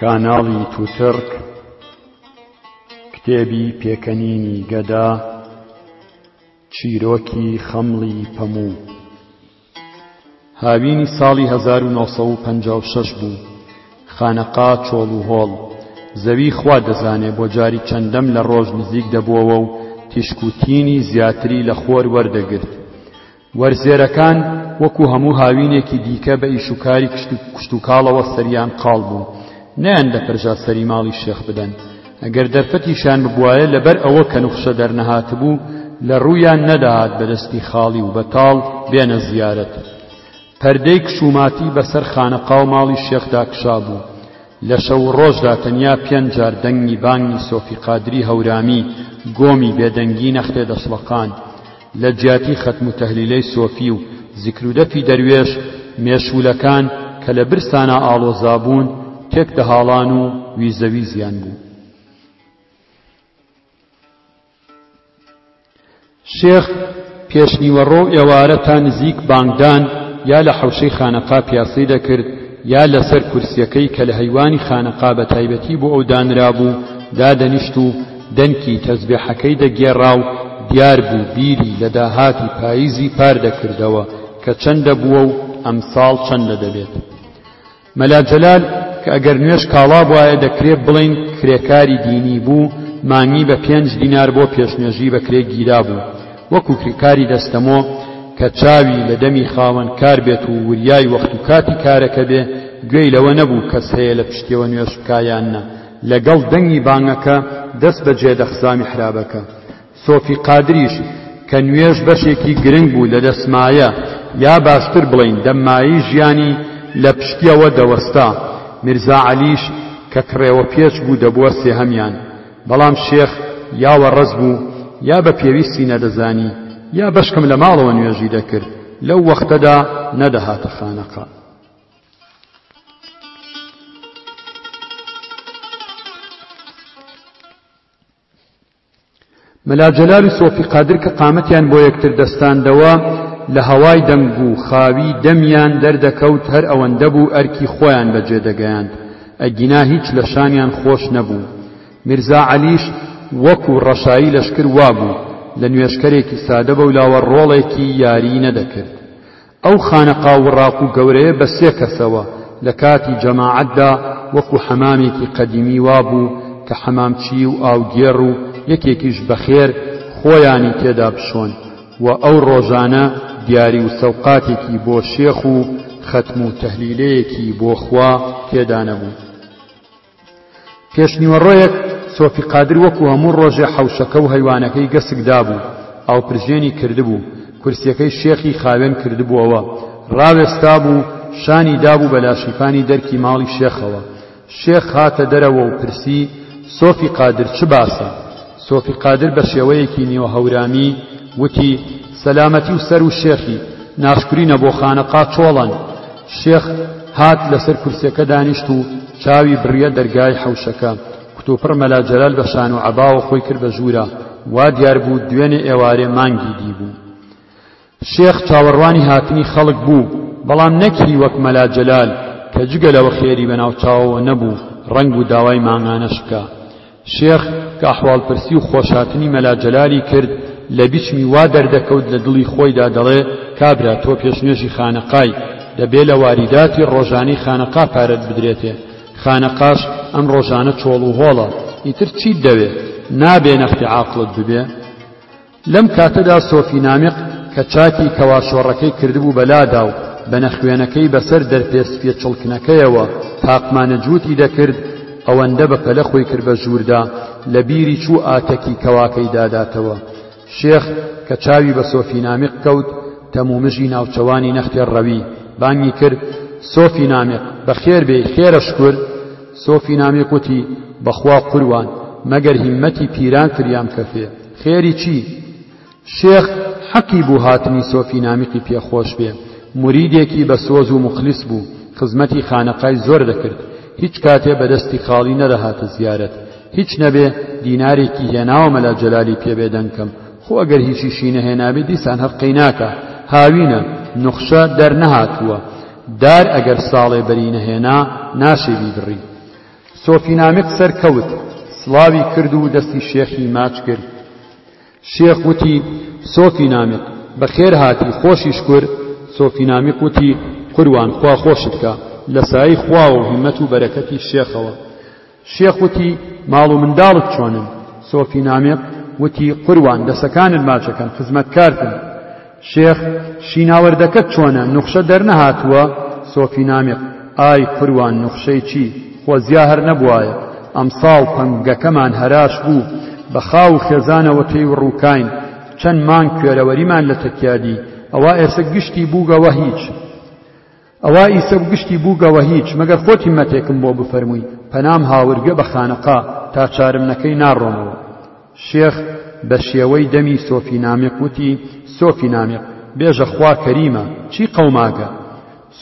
کاناڵی توتڕک، کتێبی پێکەنینی گەدا، چیرۆکی خەمڵی پەموو. هاوینی ساڵی هەزار و نۆ سەد و پەنجا و شەش بوو، خانەقا چۆڵ و هۆڵ، زەوی خوا دەزانێ بۆ جاری چەندەم لە ڕۆژ نزیک دەبۆوە و تیشک و تینی زیاتری لە خۆر وەردەگرت. وەرزێرەکان وەکو هەموو هاوینێکی دیکە بە ئیش و کاری کشتوکاڵەوە سەریان قاڵ بوو، نەیاندەپرژا سەری ماڵی شێخ بدەن، ئەگەر دەرفەتیشیان ببوایە لەبەر ئەوە کە نوخشە دەرنەهاتبوو لە روویان نەدەهات بە دەستی خاڵی و بەتاڵ بێنە زیارەت. پەردەی کشوماتی بەسەر خانەقا و ماڵی شێخدا کشابوو، لە شەو و رۆژدا تەنیا پێنج جار دەنگی بانگی سۆفی قادری هەورامی گۆمی بێدەنگی نەختێ دەشڵەقاند، لە جیاتی خەتم و تەهلیلەی سۆفی و زیکر و دەفی دەروێش، مێشوولەکان کە لە برسانا ئاڵۆزا بوون، تێک دەهاڵان و ویزە ویزیان بوو. شێخ پێشنیوەڕۆ و ئێوارە تا نزیک بانگدان یا لە حەوشەی خانەقا پیاسەی دەکرد یا لە سەر کورسییەکەی کە لە هەیوانی خانەقا بە تایبەتی بۆ ئەو دانرابوو، دادەنیشت و دەنکی تەزبێحەکەی دەگێڕا و دیار بوو بیری لە داهاتی پاییزی پار دەکردەوە کە چەندە بووە و ئەمساڵ چەندە دەبێت. مەلا جەلال کە ئەگەر نوێژ کاڵا بوایە دەکرێ بڵێین کرێکاری دینی بوو، مانگی بە پێنج دینار بۆ پێشنوێژی بە کرێ گیرابوو، وەکوو کرێکاری دەستەمۆ کە چاوی لە دەمی خاوەن کار بێت و وریای وەخت و کاتی کارەکە بێ، گوێی لەوە نەبوو کەس هەیە لە پشتیەوە نوێژ بکا یان نە، لەگەڵ دەنگی بانگەکە دەست بە جێ دەخرا میحرابەکە. سۆفی قادریش کە نوێژ بەشێکی گرنگ بوو لە دەسمایە یا باشتر بڵێین دەممایەی ژیانی لە پشتیەوە دەوەستا. میرزا عەلیش کە کڕێوە پێچ بوو دەبووە سێهەمیان. بەڵام شێخ یا وەڕەز بوو یا بە پێویستی نەدەزانی یا بەشکم لە ماڵەوە نوێژی دەکرد لەو وەختەدا نەدەهاتە خانەقا. مەلا جەلال و سۆفی قادر کە قامەتیان بۆ یەکتر دەستاندەوە لە هەوای دەنگ و خاوی دەمیان دەردەکەوت هەر ئەوەندە بوو ئەرکی خۆیان بەجێ دەگەیاند ئەگینا هیچ لە شانیان خۆش نەبوو میرزا عەلیش وەکو ڕەشایی لەشکر وابوو لە نوێژکەرێکی سادە بەولاوە ڕۆڵێکی یاری نەدەکرد ئەو خانەقا و ڕاق و گەورەیە بە سێ کەسەوە لە کاتی جەماعەتدا وەکو حەمامێکی قەدیمی وا بوو کە حەمامچیی و ئاوگێڕ و یەکێکیش بەخێر خۆیانی تێدا بشۆن و ئەو ڕۆژانە دیاری و سەوقاتێکی بۆ شێخ و خەتم و تەهلیلەیەکی بۆ خوا تێدا نەبوو. پێشنیوەڕۆیەک سۆفی قادر وەکو هەموو ڕۆژێ حەوشەکە و هەیوانەکەی گەسک دابوو، ئاوپرژێنی کردبوو، کورسیەکەی شێخی خاوێن کردبووەوە، ڕاوێستابوو و شانی دابوو بە لاشیفانی دەرکی ماڵی شێخەوە. شێخ هاتە دەرەوە و پرسی، سۆفی قادر چ باسە؟ سۆفی قادر بە شێوەیەکی نیوە هەورامی وتی، سەلامەتی و سەروو شێخی، ناشکرینە بۆ خانەقا چۆڵەن، شێخ هات لەسەر کورسیەکە دانیشت و چاوی بڕیە دەرگای حەوشەکە. کوتوپڕ مەلا جەلال بە شان و عەباوە خۆی کرد بە ژوورا. وا دیار بوو دوێنێ ئێوارێ مانگی دیبوو. شێخ چاوەڕوانی هاتنی خەڵک بوو، بەڵام نەک هی وەک مەلا جەلال کە جگە لەوە خێری بەناو چاوەوە نەبوو ڕەنگ و داوای مانگانەش بکا. شێخ کە ئەحواڵپرسی و خۆشاتنی مەلا جەلالی کرد، لە بیچمی وا دەردەکەوت لە دڵی خۆیدا دەڵێ، کابرا تۆ پێشنوێژی خانەقای، دەبێ لە واریداتی ڕۆژانەی خانەقا پارەت بدرێتێ، خانەقاش ئەم ڕۆژانە چۆڵ و هۆڵە، ئیتر چیت دەوێ؟ نابێ نەختی عاقڵت ببێ؟ لەم کاتەدا سۆفی نامیق کە چاکی کەواشۆڕەکەی کردبوو بە لادا و بەنەخوێنەکەی بەسەر دەرپێ سپییە چڵکنەکەیەوە تاقمانە جووتی دەکرد، ئەوەندە بە پەلە خۆی کرد بە ژووردا، لە بیری چوو ئاتەکی کەواکەی داداتەوە. شێخ کە چاوی بە سۆفی نامیق کەوت، تەمومژی ناوچەوانی نەختێر ڕەوی، بانگی کرد، سۆفی نامیق! بە خێر بێی، خێرە شکور؟ سۆفی نامیق وتی، بە خوا قوروان، مەگەر هیممەتی پیران فریام کەفێ! خێری چی شێخ حەقی بوو هاتنی سۆفی نامیقی پێ خۆش بێ موریدێکی بە سۆز و موخلیس بوو خزمەتی خانەقای زۆر دەکرد هیچ کاتێ بە دەستی خاڵی نەدەهاتە زیارەت هیچ نەبێ دینارێکی هێناوە مەلا جەلالی پێ بێ دەنکەم خۆ ئەگەر هیچیشی نەهێنابێ دیسان هەر قەیناکە هاوینە نوخشە دەرنەهاتووە دار ئەگەر ساڵێ بەری نەهێنا ناشێ بیبڕی سۆفینامیق سەرکەوت، سڵاوی کرد و دەستی شێخی ماچ کرد. شێخ وتی، سۆفینامیق، بەخێرهاتی، خۆشی شکور، سۆفینامیق وتی، قوربان، خوا خۆشت کا. لە سایەی خواوە و هیمەت و بەرەکەتی شێخەوە. شێخ وتی، ماڵ و منداڵت چۆنن؟ سۆفینامیق وتی، قوربان، دەسەکانت ماچ ئەکەم، خزمەتکارتم. شێخ شیناوەردەکەت چۆنە نوخشە دەرنەهاتووە سۆفی نامیق ئای قوروان نوخشەی چی خۆزیا هەر نەبوایە ئەمساڵ پەنگەکەمان هەراش بوو بە خاو و خێزانەوە تێی وڕوکاین چەن مانگ کوێرەوەریمان لە تەکیا دی ئەوا ئێسە گشتی بووگەوە هیچ ئەوا ئیسە گشتی بووگە وە هیچ، مەگەر خۆ تیمەتێکم بۆ بفەرمووی، پەنام هاورگە بە خانەقا، تا چارم نەکەی ناڕۆمەوە. شێخ بە شێوەی دەمی سۆفی نامیق وتی، سۆفی نامیق، بێژە خوا کەریمە، چی قەوماگە؟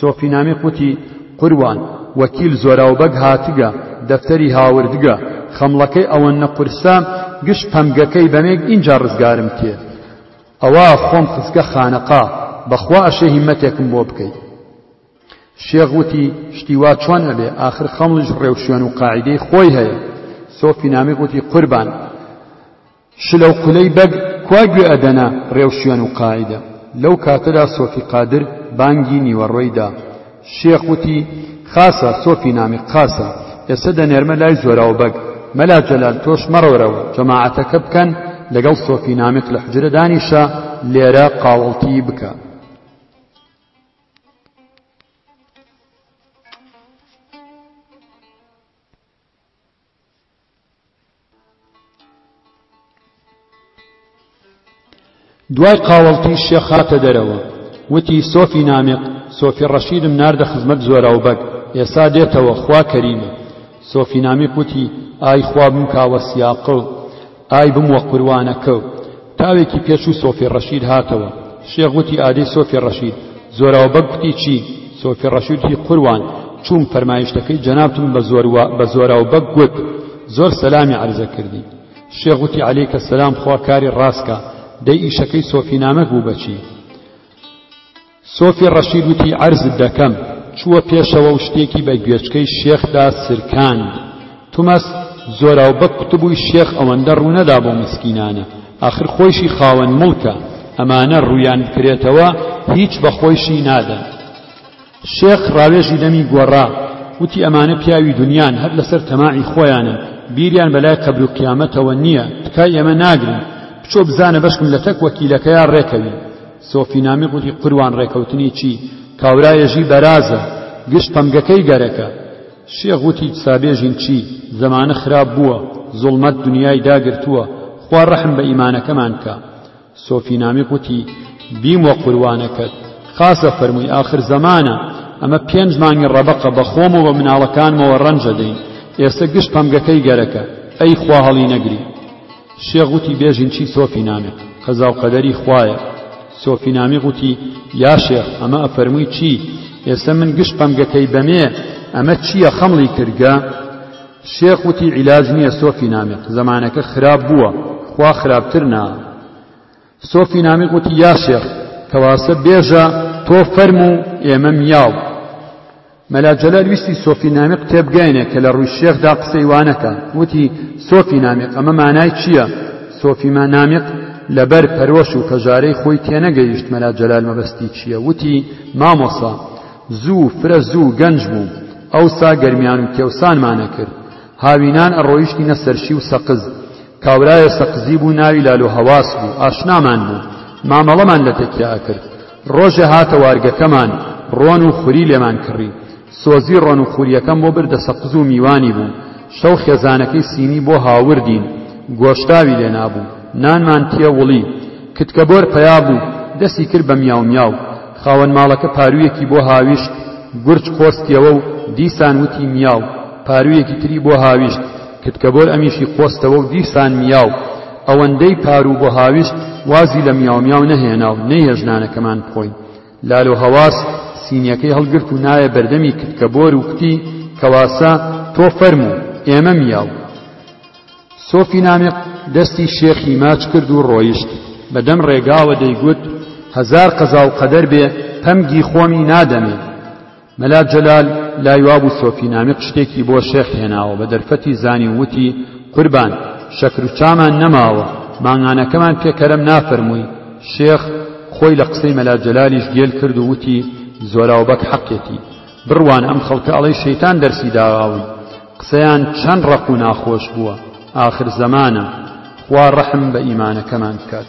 سۆفی نامیق وتی، قوروان، وەکیل زۆراوبەگ هاتگە، دەفتەری هاوردگە، خەمڵەکەی ئەوەننە قورسە، گشت پەمگەکەی بەمێگ ئینجا رزگارم کێ؟ ئەوا خۆم خستگە خانەقا بەخوا ئەشێ هیمەتێکم بۆ بکەی شێخ وتی شتی وا چۆن ئەبێ ئاخر خەمڵیش ڕێوشوێن و قاعدەی خۆی هەیە سۆفی نامی وتی قوربان شلە و قولەی بەگ کوا گوێ ئەدەنە ڕێوشوێن و قاعدە لەو کاتەدا سۆفی قادر بانگی نیوەڕۆی دا شێخ وتی، خاسە، سۆفی نامی، قاسە، ئێستە دەنێرمە لای زۆراو بەگ، مەلا جەلال تۆش مەڕۆرە و جەماعەتەکە بکەن لەگەڵ سۆفی نامیق لە حوجرە دانیشە، لێرە قاوەڵتیی بکە. دوای قاوەڵتی شێخ هاتە دەرەوە وتی سۆفی نامیق سۆفی ڕەشیدم ناردە خزمەت زۆراو بەگ ئێسا دێتەوە خوا کەریمە سۆفی نامیق وتی ئای خوا بمکاوە سیاقڵ ئای بم وە قوروانە کە. تاوێکی پێچوو سۆفی ڕەشید هاتەوە شێخ وتی ئادەی سۆفی ڕەشید زۆراو بەگ گوتی چی سۆفی ڕەشید وتی قوروان چووم فەرمایشتەکەی جەنابتم بە زۆر وە بە زۆراو بەگ گوت زۆر سەلامی عەرزە کردی شێخ وتی عەلەیکە سەلام خوا کاری ڕاست کا دەی ئیشەکەی سۆفی نامەک بوو بە چی سۆفی ڕەشید وتی عەرزت دەکەم چووە پێشەوە و شتێکی بە گوێچکەی شێخدا سرکاند تومەس زۆراوبەگ کوتبووی شێخ ئەوەندە ڕوو نەدا بەو مسکینانە ئاخر خۆیشی خاوەن موڵکە ئەمانە ڕوویان بکرێتەوە هیچ بە خۆیشی نادەن شێخ ڕاوێژی دەمی گۆڕا وتی ئەمانە پیاوی دنیان هەر لەسەر تەماعی خۆیانن بیریان بەلای قەبر و قیامەتەوە نییە تکای ئێمە ناگرن بچۆ بزانە بەشکم لە تەک وەکیلەکەیا ڕێکەوین سۆفی نامیق وتی، قوروان ڕێکەوتنی چی؟ کاورایەژی بەرازە، گشت پەمگەکەی گەرەکە. شێخ وتی، چسابێژین چی؟ زەمانە خراپ بووە، زوڵمەت دنیای داگرتووە، خوا ڕەحم بە ئیمانەکەمان بکا. سۆفی نامیق وتی، بیم وە قوروانەکەت. خاسە فەرمووی، ئاخر زەمانە، ئەمە پێنج مانگی ڕەبەقە بە خۆم و بە مناڵەکانمەوە ڕەنج ئەدەین. ئێستە گشت پەمگەکەی گەرەکە. ئەی خوا هەڵینەگری. شێخ گوتی بێژین چی سۆفی نامە قەزاو قەدەری خوایە سۆفی نامی گوتی یا شێخ ئەمە ئەفەرمووی چی ئێستا من گشت پەمگەکەی بەمێ ئەمە چییە خەمڵی کردگە شێخ وتی عیلاج نییە سۆفی نامێت زەمانەکە خراپ بووە خوا خراپتر نا سۆفی نامیق وتی، یا شێخ کەواسە بێژە تۆ فەرموو و ئێمە میاو. مەلا جەلال ویستی سۆفی نامیق تێبگەیەنێ کە لە ڕووی شێخدا قسەی وا نەکا، وتی، سۆفی نامیق ئەمە مانای چییە؟ سۆفی نامیق لەبەر پەرۆش و پەژارەی خۆی تێنەگەیشت مەلا جەلال مەبەستی چییە، وتی، مامۆسا زوو فرە زوو گەنج بووم، ئەوسا گەرمیان و کێوسانمان ئەکرد، هاوینان ئەڕۆیشتینە سەرشی و سەقز. کاورایە سەقزی بوو ناوی لالوهەواس بوو، ئاشنامان بوو، مامەڵەمان لە تەکیە ئەکرد. ڕۆژێ هاتە وارگەکەمان، ڕۆن و خوری لێمان کڕی. سۆزی ڕۆن و خورییەکەم بۆ بردە سەقز و میوانی بوو. شەو خێزانەکەی سینی بۆ هاوردین، گۆشتاوی لێ نابوو. نانمان تێ وڵی. کتکەبۆر پەیا بوو، دەستی کرد بە میاو میاو. خاوەن ماڵەکە پاروویەکی بۆ هاویشت، گورج قۆستیەوە و دیسان وتی میاو. پارویەکی تری بۆ هاویشت کرد کە بۆر ئەمیشی قۆستەوە و دیسان میاو ئەوەندەی پارو بۆ هاویشت وازی لە میاو میاو نەهێنا و نەیهێشت نانەکەمان بخۆین لال و هەواس سینیەکەی هەڵگرت و نایە بەردەمی کرد کە بۆر و کوتی کەواسە تۆ فەرموو ئێمە میاو سۆفی نامق دەستی شێخی ماچ کرد و ڕۆیشت بەدەم ڕێگاوە دەیگوت هەزار قەزا و قەدەر بێ پەمگی خۆمی نادەمێ مەلا جەلال لای وابوو سۆفی نامیق شتێکی بۆ شێخ هێناوە بە دەرفەتی زانی و وتی، قوربان، شەکر و چامان نەماوە، مانگانەکەمان پێ کەرەم نافەرمووی؟ شێخ خۆی لە قسەی مەلا جەلالیش گێل کرد و وتی، زۆراو بەگ حەقێتی. بڕوانە ئەم خەڵکە ئەڵێی شەیتان دەرسی دااون. قسەیان چەند ڕەق و ناخۆش بووە. ئاخر زەمانە. خوا ڕەحم بە ئیمانەکەمان بکات.